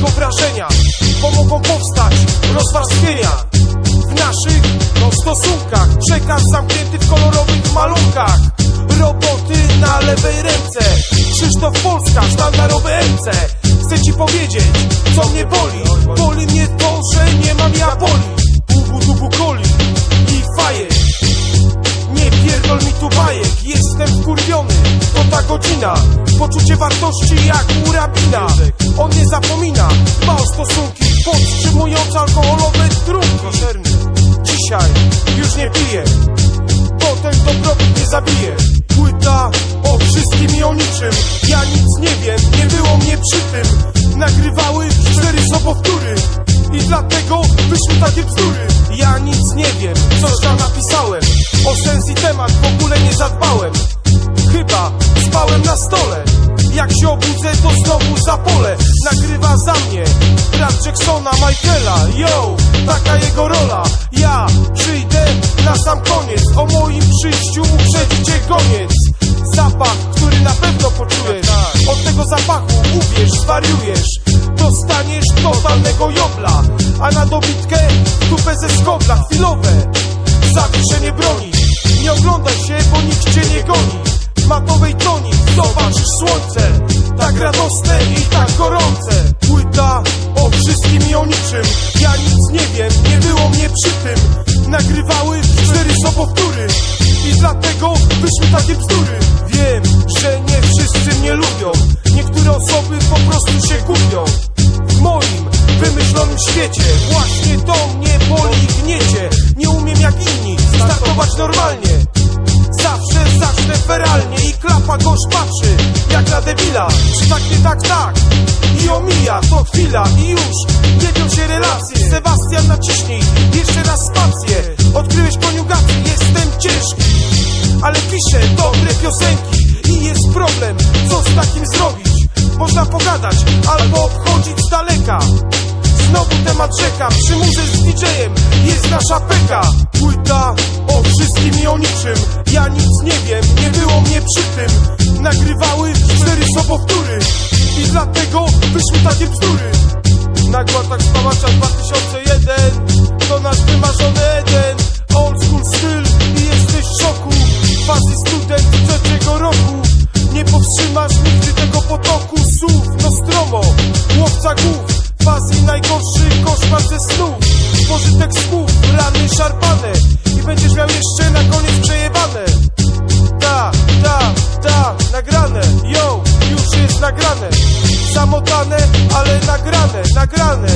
tego wrażenia Pomogą powstać rozwarstwienia. W naszych no, stosunkach Przekaz zamknięty w kolorowych malunkach Roboty na lewej ręce. Krzysztof Polska, sztandarowe MC. Chcę ci powiedzieć, co mnie boli. Boli mnie to, że nie mam ja boli Bubu dubu i faje Nie pierdol mi tu bajek. Jestem wkurwiony, to ta godzina. Poczucie wartości jak u rabina On nie zapomina, dba o stosunki Podtrzymując alkoholowe trunki Dzisiaj już nie piję Potem dobrobyt nie zabije. Płyta o wszystkim i o niczym. Ja nic nie wiem, nie było mnie przy tym. Nagrywały cztery sobowtóry. I dlatego wyszły takie bzdury. Ja nic nie wiem, coś tam napisałem. O sens i temat w ogóle nie zadbałem. Chyba spałem na stole. Jak się obudzę Jacksona, Michaela Yo, taka jego rola. Ja przyjdę na sam koniec O moim przyjściu uprzedzi cię goniec. Zapach, który na pewno poczujesz Od tego zapachu uwierz, zwariujesz. Dostaniesz totalnego jobla A na dobitkę dupę ze skobla Chwilowe. Zawieszenie broni Nie oglądaj się, bo nikt cię nie goni. W matowej toni zobaczysz słońce dlatego wyszły takie bzdury. Wiem, że nie wszyscy mnie lubią. Niektóre osoby po prostu się kupią W moim wymyślonym świecie Właśnie to mnie boli i gniecie. Nie umiem jak inni startować normalnie. Zawsze zacznę feralnie i klapa gość patrzy Jak na debila. Czy tak nie tak tak? I omija to chwila i już Jebią się relacje Sebastian naciśnij jeszcze raz spację takim zrobić? Można pogadać albo obchodzić z daleka. Znowu temat rzeka, przy murze z DJ-em jest nasza peka. Płyta o wszystkim i o niczym. Ja nic nie wiem, nie było mnie przy tym. Nagrywały cztery sobowtóry I dlatego wyszły takie bzdury. Nagła tak spawacza 2001 награны